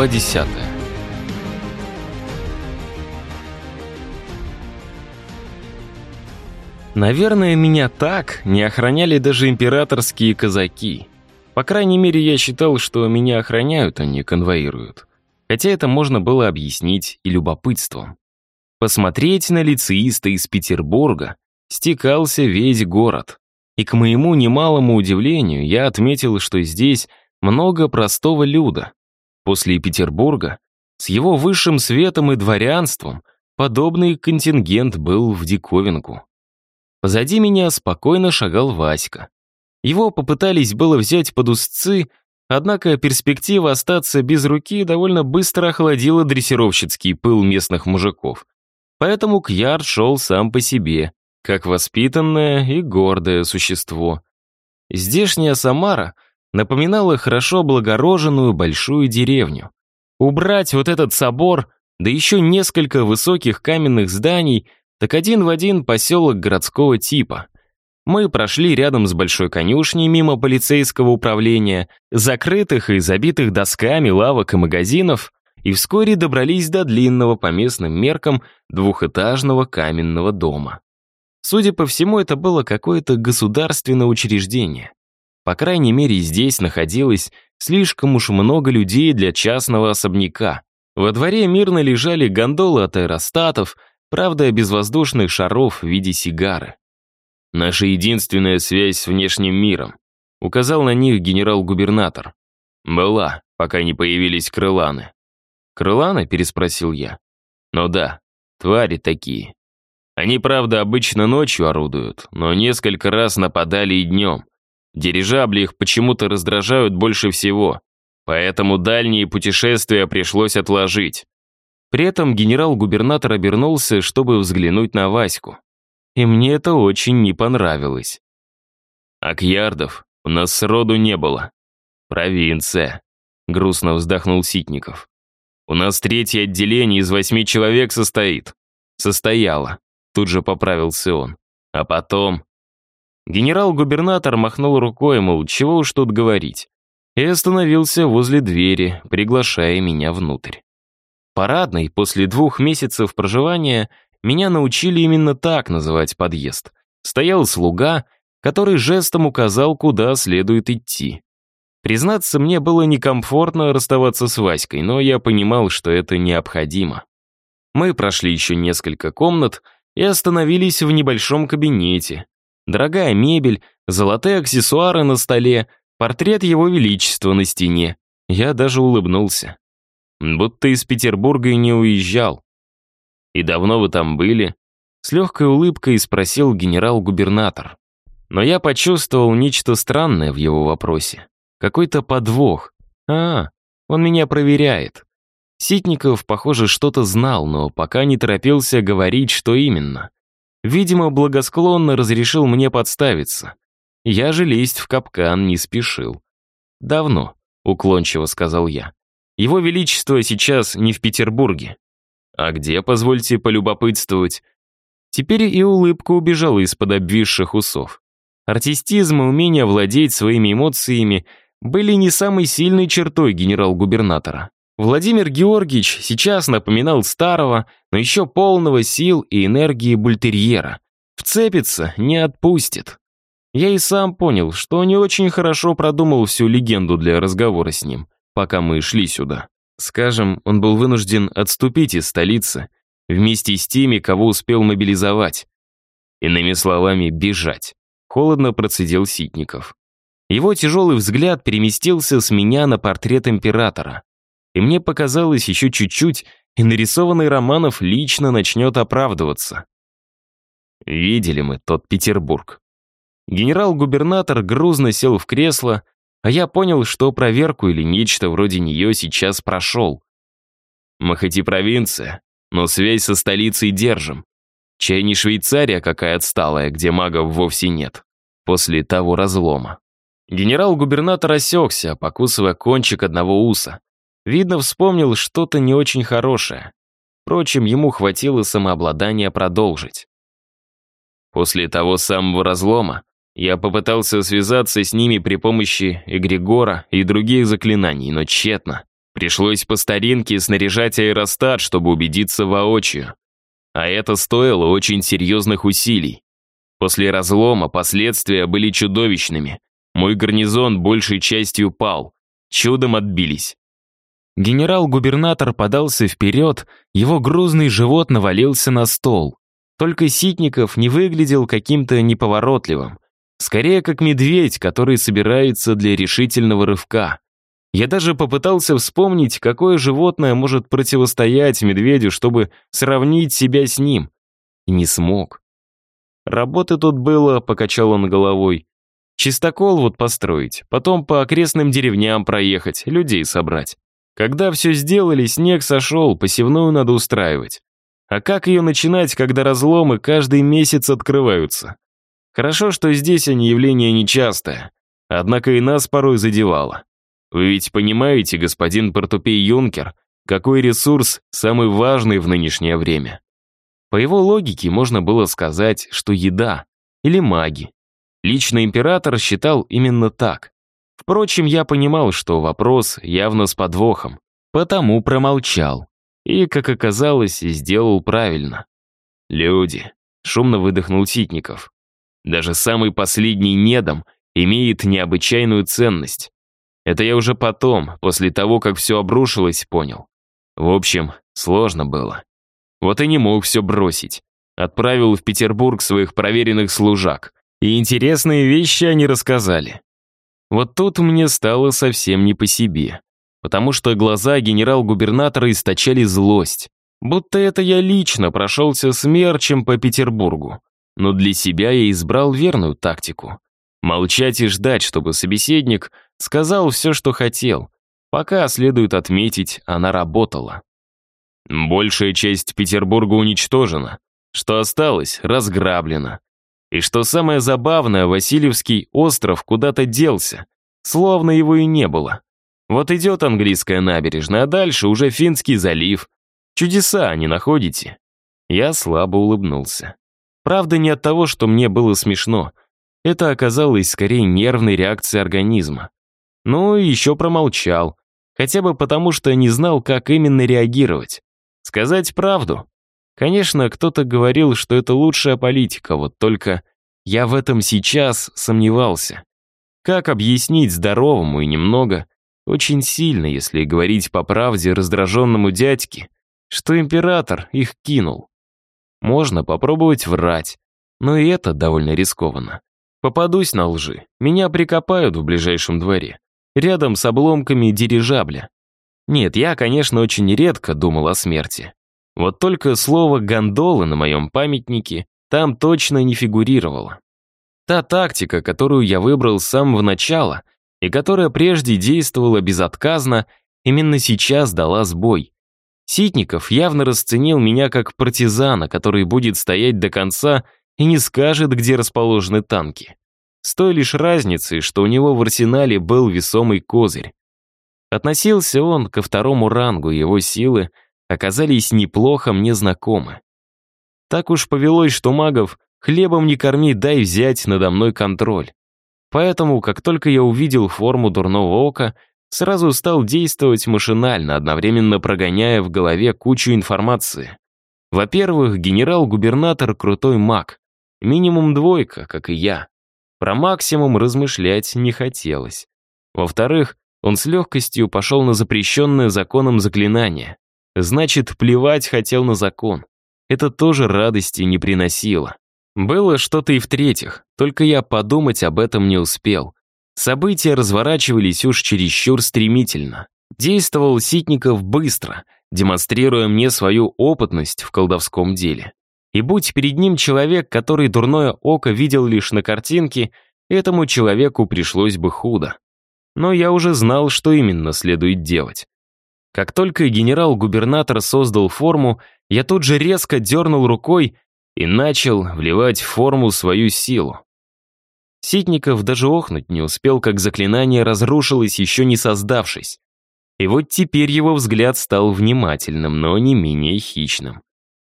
Глава 10. Наверное, меня так не охраняли даже императорские казаки. По крайней мере, я считал, что меня охраняют, а не конвоируют. Хотя это можно было объяснить и любопытством. Посмотреть на лицеиста из Петербурга стекался весь город. И к моему немалому удивлению я отметил, что здесь много простого люда. После Петербурга, с его высшим светом и дворянством, подобный контингент был в диковинку. Позади меня спокойно шагал Васька. Его попытались было взять под узцы, однако перспектива остаться без руки довольно быстро охладила дрессировщицкий пыл местных мужиков. Поэтому Кьяр шел сам по себе, как воспитанное и гордое существо. Здешняя Самара напоминала хорошо облагороженную большую деревню. Убрать вот этот собор, да еще несколько высоких каменных зданий, так один в один поселок городского типа. Мы прошли рядом с большой конюшней мимо полицейского управления, закрытых и забитых досками лавок и магазинов, и вскоре добрались до длинного по местным меркам двухэтажного каменного дома. Судя по всему, это было какое-то государственное учреждение. По крайней мере, здесь находилось слишком уж много людей для частного особняка. Во дворе мирно лежали гондолы от аэростатов, правда, без воздушных шаров в виде сигары. «Наша единственная связь с внешним миром», указал на них генерал-губернатор. «Была, пока не появились крыланы». «Крыланы?» — переспросил я. «Ну да, твари такие. Они, правда, обычно ночью орудуют, но несколько раз нападали и днем. Дирижабли их почему-то раздражают больше всего, поэтому дальние путешествия пришлось отложить. При этом генерал-губернатор обернулся, чтобы взглянуть на Ваську. И мне это очень не понравилось. «Акьярдов у нас сроду не было. Провинция», — грустно вздохнул Ситников. «У нас третье отделение из восьми человек состоит. Состояло», — тут же поправился он. «А потом Генерал-губернатор махнул рукой, мол, чего уж тут говорить, и остановился возле двери, приглашая меня внутрь. Парадный, после двух месяцев проживания, меня научили именно так называть подъезд. Стоял слуга, который жестом указал, куда следует идти. Признаться, мне было некомфортно расставаться с Васькой, но я понимал, что это необходимо. Мы прошли еще несколько комнат и остановились в небольшом кабинете, Дорогая мебель, золотые аксессуары на столе, портрет его величества на стене. Я даже улыбнулся. Будто из Петербурга и не уезжал. «И давно вы там были?» С легкой улыбкой спросил генерал-губернатор. Но я почувствовал нечто странное в его вопросе. Какой-то подвох. А, он меня проверяет. Ситников, похоже, что-то знал, но пока не торопился говорить, что именно. Видимо, благосклонно разрешил мне подставиться. Я же лезть в капкан не спешил. «Давно», — уклончиво сказал я. «Его Величество сейчас не в Петербурге». «А где, позвольте полюбопытствовать?» Теперь и улыбка убежала из-под обвисших усов. Артистизм и умение владеть своими эмоциями были не самой сильной чертой генерал-губернатора. Владимир Георгиевич сейчас напоминал старого, но еще полного сил и энергии бультерьера. Вцепится, не отпустит. Я и сам понял, что не очень хорошо продумал всю легенду для разговора с ним, пока мы шли сюда. Скажем, он был вынужден отступить из столицы вместе с теми, кого успел мобилизовать. Иными словами, бежать. Холодно процедил Ситников. Его тяжелый взгляд переместился с меня на портрет императора и мне показалось еще чуть-чуть, и нарисованный Романов лично начнет оправдываться. Видели мы тот Петербург. Генерал-губернатор грузно сел в кресло, а я понял, что проверку или нечто вроде нее сейчас прошел. Мы хоть и провинция, но связь со столицей держим. Чай не Швейцария какая отсталая, где магов вовсе нет. После того разлома. Генерал-губернатор осекся, покусывая кончик одного уса. Видно, вспомнил что-то не очень хорошее. Впрочем, ему хватило самообладания продолжить. После того самого разлома я попытался связаться с ними при помощи эгрегора и других заклинаний, но тщетно. Пришлось по старинке снаряжать аэростат, чтобы убедиться воочию. А это стоило очень серьезных усилий. После разлома последствия были чудовищными. Мой гарнизон большей частью пал. Чудом отбились. Генерал-губернатор подался вперед, его грузный живот навалился на стол. Только Ситников не выглядел каким-то неповоротливым. Скорее, как медведь, который собирается для решительного рывка. Я даже попытался вспомнить, какое животное может противостоять медведю, чтобы сравнить себя с ним. И не смог. Работы тут было, покачал он головой. Чистокол вот построить, потом по окрестным деревням проехать, людей собрать. Когда все сделали, снег сошел, посевную надо устраивать. А как ее начинать, когда разломы каждый месяц открываются? Хорошо, что здесь они явление нечастое, однако и нас порой задевало. Вы ведь понимаете, господин Портупей Юнкер, какой ресурс самый важный в нынешнее время? По его логике можно было сказать, что еда или маги. Лично император считал именно так. Впрочем, я понимал, что вопрос явно с подвохом, потому промолчал. И, как оказалось, сделал правильно. «Люди», — шумно выдохнул Ситников. «Даже самый последний недом имеет необычайную ценность. Это я уже потом, после того, как все обрушилось, понял. В общем, сложно было. Вот и не мог все бросить. Отправил в Петербург своих проверенных служак. И интересные вещи они рассказали. Вот тут мне стало совсем не по себе. Потому что глаза генерал-губернатора источали злость. Будто это я лично прошелся смерчем по Петербургу. Но для себя я избрал верную тактику. Молчать и ждать, чтобы собеседник сказал все, что хотел. Пока, следует отметить, она работала. Большая часть Петербурга уничтожена. Что осталось, разграблено. И что самое забавное, Васильевский остров куда-то делся, словно его и не было. Вот идет английская набережная, а дальше уже Финский залив. Чудеса, не находите? Я слабо улыбнулся. Правда, не от того, что мне было смешно. Это оказалось скорее нервной реакцией организма. Ну и еще промолчал. Хотя бы потому, что не знал, как именно реагировать. Сказать правду? Конечно, кто-то говорил, что это лучшая политика, вот только я в этом сейчас сомневался. Как объяснить здоровому и немного, очень сильно, если говорить по правде раздраженному дядьке, что император их кинул? Можно попробовать врать, но и это довольно рискованно. Попадусь на лжи, меня прикопают в ближайшем дворе, рядом с обломками дирижабля. Нет, я, конечно, очень редко думал о смерти. Вот только слово «гондолы» на моем памятнике там точно не фигурировало. Та тактика, которую я выбрал с самого начала и которая прежде действовала безотказно, именно сейчас дала сбой. Ситников явно расценил меня как партизана, который будет стоять до конца и не скажет, где расположены танки. С той лишь разницей, что у него в арсенале был весомый козырь. Относился он ко второму рангу, его силы оказались неплохо мне знакомы. Так уж повелось, что магов хлебом не корми, дай взять надо мной контроль. Поэтому, как только я увидел форму дурного ока, сразу стал действовать машинально, одновременно прогоняя в голове кучу информации. Во-первых, генерал-губернатор крутой маг. Минимум двойка, как и я. Про максимум размышлять не хотелось. Во-вторых, он с легкостью пошел на запрещенное законом заклинание. Значит, плевать хотел на закон. Это тоже радости не приносило. Было что-то и в-третьих, только я подумать об этом не успел. События разворачивались уж чересчур стремительно. Действовал Ситников быстро, демонстрируя мне свою опытность в колдовском деле. И будь перед ним человек, который дурное око видел лишь на картинке, этому человеку пришлось бы худо но я уже знал, что именно следует делать. Как только генерал-губернатор создал форму, я тут же резко дернул рукой и начал вливать в форму свою силу. Ситников даже охнуть не успел, как заклинание разрушилось, еще не создавшись. И вот теперь его взгляд стал внимательным, но не менее хищным.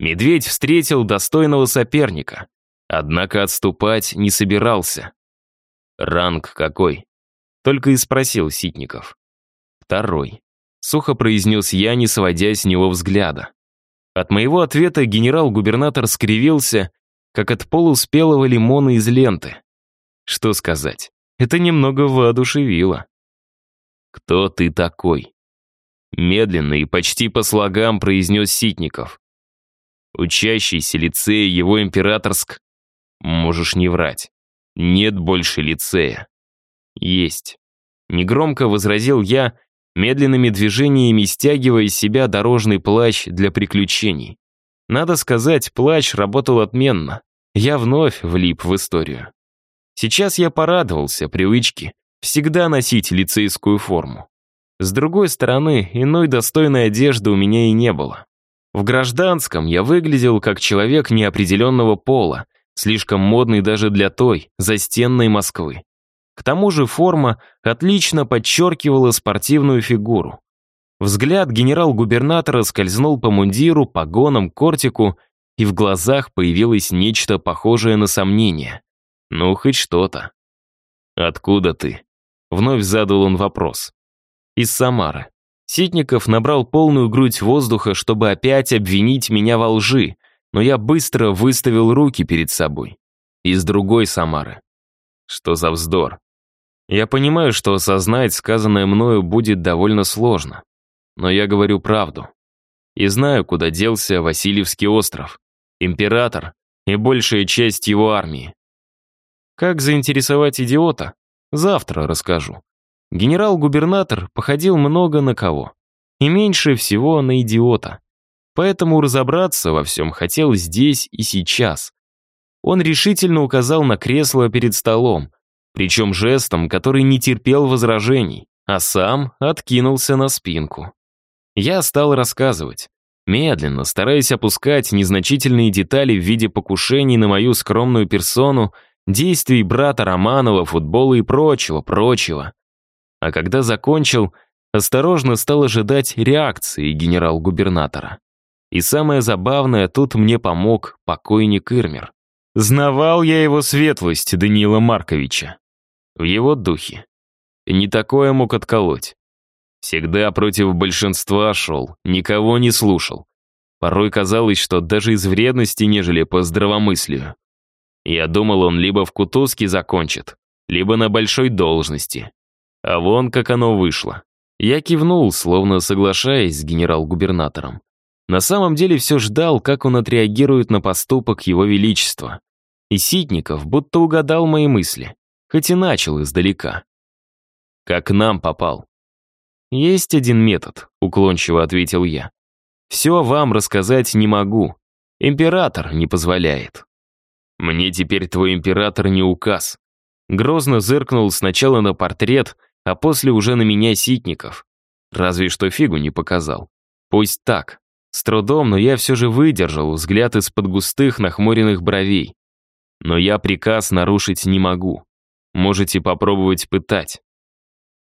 Медведь встретил достойного соперника, однако отступать не собирался. Ранг какой? Только и спросил Ситников. Второй. Сухо произнес я, не сводя с него взгляда. От моего ответа генерал-губернатор скривился, как от полуспелого лимона из ленты. Что сказать, это немного воодушевило. «Кто ты такой?» Медленно и почти по слогам произнес Ситников. «Учащийся лицея его императорск...» «Можешь не врать. Нет больше лицея». «Есть». Негромко возразил я, медленными движениями стягивая из себя дорожный плащ для приключений. Надо сказать, плащ работал отменно. Я вновь влип в историю. Сейчас я порадовался привычке всегда носить лицейскую форму. С другой стороны, иной достойной одежды у меня и не было. В гражданском я выглядел как человек неопределенного пола, слишком модный даже для той, застенной Москвы. К тому же форма отлично подчеркивала спортивную фигуру. Взгляд генерал-губернатора скользнул по мундиру, погонам, кортику, и в глазах появилось нечто похожее на сомнение. Ну, хоть что-то. «Откуда ты?» Вновь задал он вопрос. «Из Самары». Ситников набрал полную грудь воздуха, чтобы опять обвинить меня во лжи, но я быстро выставил руки перед собой. Из другой Самары. Что за вздор? Я понимаю, что осознать сказанное мною будет довольно сложно. Но я говорю правду. И знаю, куда делся Васильевский остров, император и большая часть его армии. Как заинтересовать идиота? Завтра расскажу. Генерал-губернатор походил много на кого. И меньше всего на идиота. Поэтому разобраться во всем хотел здесь и сейчас. Он решительно указал на кресло перед столом, причем жестом, который не терпел возражений, а сам откинулся на спинку. Я стал рассказывать, медленно, стараясь опускать незначительные детали в виде покушений на мою скромную персону действий брата Романова, футбола и прочего, прочего. А когда закончил, осторожно стал ожидать реакции генерал-губернатора. И самое забавное, тут мне помог покойник Ирмер. Знавал я его светлость Даниила Марковича. В его духе. Не такое мог отколоть. Всегда против большинства шел, никого не слушал. Порой казалось, что даже из вредности, нежели по здравомыслию. Я думал, он либо в Кутузке закончит, либо на большой должности. А вон как оно вышло. Я кивнул, словно соглашаясь с генерал-губернатором. На самом деле все ждал, как он отреагирует на поступок его величества. И Ситников будто угадал мои мысли, хоть и начал издалека. Как нам попал. «Есть один метод», — уклончиво ответил я. «Все вам рассказать не могу. Император не позволяет». «Мне теперь твой император не указ». Грозно зыркнул сначала на портрет, а после уже на меня Ситников. Разве что фигу не показал. Пусть так. С трудом, но я все же выдержал взгляд из-под густых нахмуренных бровей. Но я приказ нарушить не могу. Можете попробовать пытать.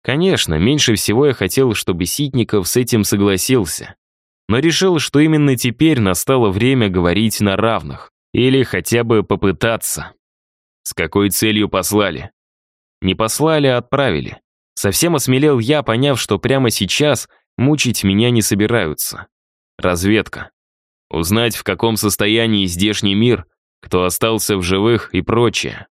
Конечно, меньше всего я хотел, чтобы Ситников с этим согласился. Но решил, что именно теперь настало время говорить на равных. Или хотя бы попытаться. С какой целью послали? Не послали, а отправили. Совсем осмелел я, поняв, что прямо сейчас мучить меня не собираются. Разведка. Узнать, в каком состоянии здешний мир, кто остался в живых и прочее.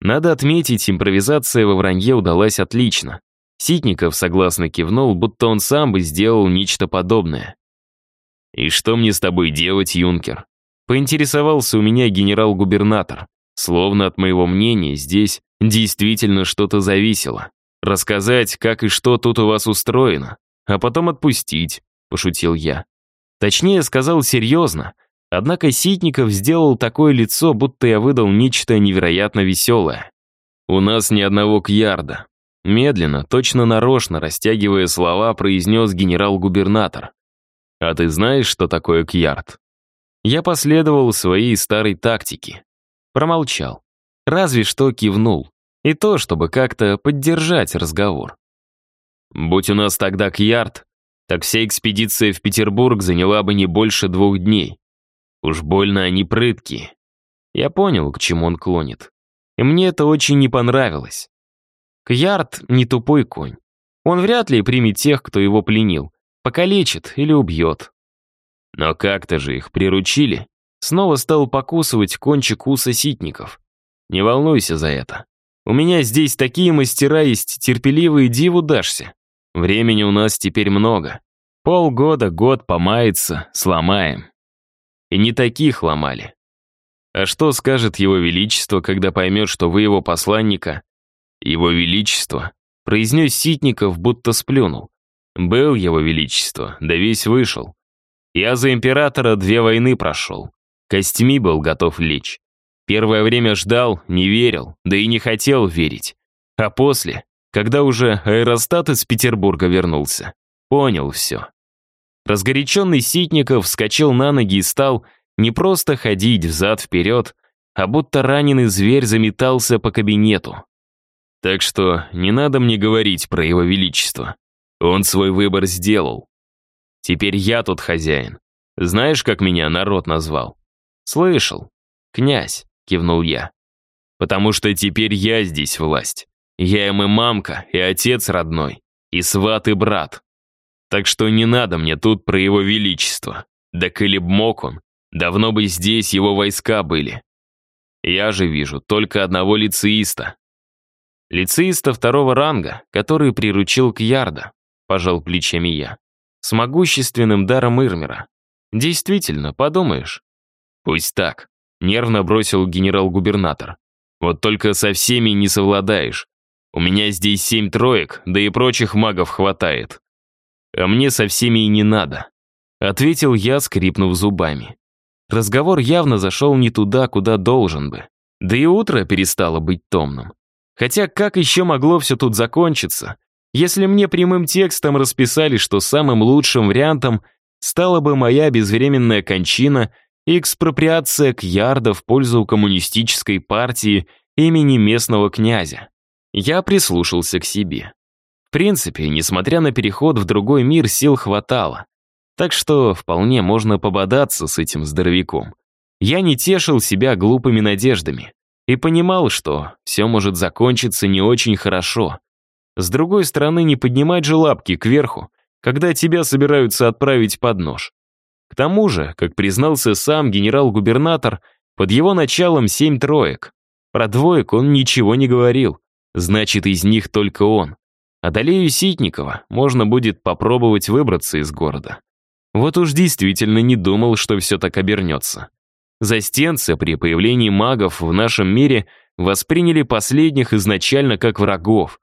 Надо отметить, импровизация во вранье удалась отлично. Ситников согласно кивнул, будто он сам бы сделал нечто подобное. «И что мне с тобой делать, юнкер?» Поинтересовался у меня генерал-губернатор. Словно от моего мнения здесь действительно что-то зависело. Рассказать, как и что тут у вас устроено, а потом отпустить, пошутил я. Точнее, сказал серьезно, однако Ситников сделал такое лицо, будто я выдал нечто невероятно веселое. У нас ни одного кьярда. Медленно, точно нарочно, растягивая слова, произнес генерал-губернатор. А ты знаешь, что такое кьярд? Я последовал своей старой тактике. Промолчал. Разве что кивнул. И то, чтобы как-то поддержать разговор. Будь у нас тогда Кьярд, так вся экспедиция в Петербург заняла бы не больше двух дней. Уж больно они прыткие. Я понял, к чему он клонит. И мне это очень не понравилось. Кьярд не тупой конь. Он вряд ли примет тех, кто его пленил. Покалечит или убьет. Но как-то же их приручили. Снова стал покусывать кончик уса ситников. Не волнуйся за это. У меня здесь такие мастера есть, терпеливые диву дашься. Времени у нас теперь много. Полгода, год помается, сломаем. И не таких ломали. А что скажет его величество, когда поймет, что вы его посланника? Его величество, произнес Ситников, будто сплюнул. Был его величество, да весь вышел. Я за императора две войны прошел. Костьми был готов лечь. Первое время ждал, не верил, да и не хотел верить. А после, когда уже аэростат из Петербурга вернулся, понял все. Разгоряченный Ситников вскочил на ноги и стал не просто ходить взад-вперед, а будто раненый зверь заметался по кабинету. Так что не надо мне говорить про его величество. Он свой выбор сделал. Теперь я тут хозяин. Знаешь, как меня народ назвал? Слышал. Князь, кивнул я. Потому что теперь я здесь власть. Я им и мамка, и отец родной, и сват, и брат. Так что не надо мне тут про его величество. Да коли б мог он, давно бы здесь его войска были. Я же вижу только одного лицеиста. Лицеиста второго ранга, который приручил Кьярда, пожал плечами я. С могущественным даром Ирмера. Действительно, подумаешь. Пусть так, нервно бросил генерал-губернатор. Вот только со всеми не совладаешь. У меня здесь семь троек, да и прочих магов хватает а мне со всеми и не надо», — ответил я, скрипнув зубами. Разговор явно зашел не туда, куда должен бы. Да и утро перестало быть томным. Хотя как еще могло все тут закончиться, если мне прямым текстом расписали, что самым лучшим вариантом стала бы моя безвременная кончина и экспроприация Кьярда в пользу коммунистической партии имени местного князя. Я прислушался к себе принципе, несмотря на переход в другой мир, сил хватало. Так что вполне можно пободаться с этим здоровяком. Я не тешил себя глупыми надеждами и понимал, что все может закончиться не очень хорошо. С другой стороны, не поднимать же лапки кверху, когда тебя собираются отправить под нож. К тому же, как признался сам генерал-губернатор, под его началом семь троек. Про двоек он ничего не говорил, значит, из них только он. Одолею Ситникова, можно будет попробовать выбраться из города. Вот уж действительно не думал, что все так обернется. Застенцы при появлении магов в нашем мире восприняли последних изначально как врагов.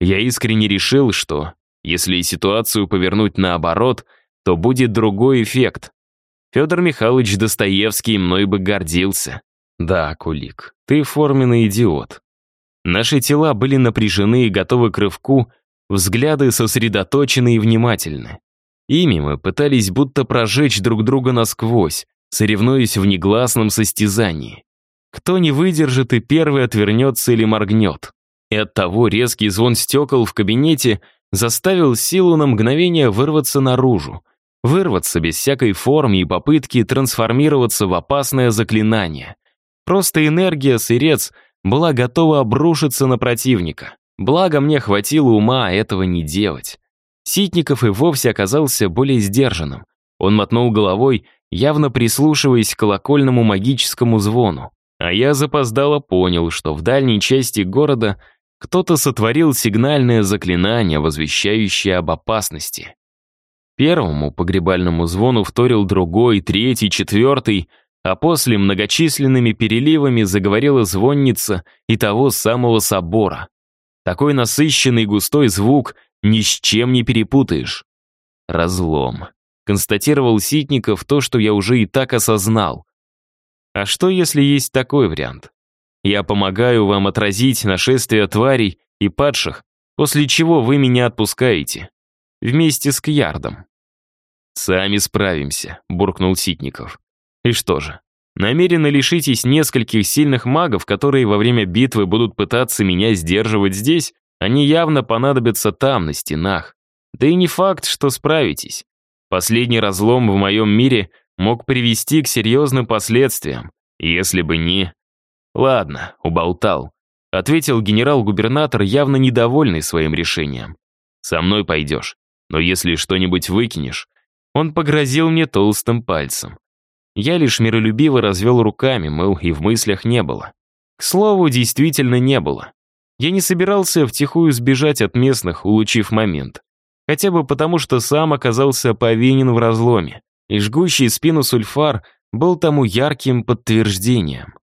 Я искренне решил, что если ситуацию повернуть наоборот, то будет другой эффект. Федор Михайлович Достоевский мной бы гордился. Да, Кулик, ты форменный идиот. Наши тела были напряжены и готовы к рывку, взгляды сосредоточены и внимательны. Ими мы пытались будто прожечь друг друга насквозь, соревнуясь в негласном состязании. Кто не выдержит и первый отвернется или моргнет. И оттого резкий звон стекол в кабинете заставил силу на мгновение вырваться наружу, вырваться без всякой формы и попытки трансформироваться в опасное заклинание. Просто энергия сырец была готова обрушиться на противника. Благо мне хватило ума этого не делать. Ситников и вовсе оказался более сдержанным. Он мотнул головой, явно прислушиваясь к колокольному магическому звону. А я запоздало понял, что в дальней части города кто-то сотворил сигнальное заклинание, возвещающее об опасности. Первому погребальному звону вторил другой, третий, четвертый — а после многочисленными переливами заговорила звонница и того самого собора. Такой насыщенный густой звук ни с чем не перепутаешь. Разлом. Констатировал Ситников то, что я уже и так осознал. А что, если есть такой вариант? Я помогаю вам отразить нашествие тварей и падших, после чего вы меня отпускаете. Вместе с Кьярдом. «Сами справимся», — буркнул Ситников. И что же, намерены лишитесь нескольких сильных магов, которые во время битвы будут пытаться меня сдерживать здесь? Они явно понадобятся там, на стенах. Да и не факт, что справитесь. Последний разлом в моем мире мог привести к серьезным последствиям, если бы не... Ладно, уболтал, ответил генерал-губернатор, явно недовольный своим решением. Со мной пойдешь. Но если что-нибудь выкинешь...» Он погрозил мне толстым пальцем. Я лишь миролюбиво развел руками, мыл, и в мыслях не было. К слову, действительно не было. Я не собирался втихую сбежать от местных, улучив момент. Хотя бы потому, что сам оказался повинен в разломе, и жгущий спину сульфар был тому ярким подтверждением.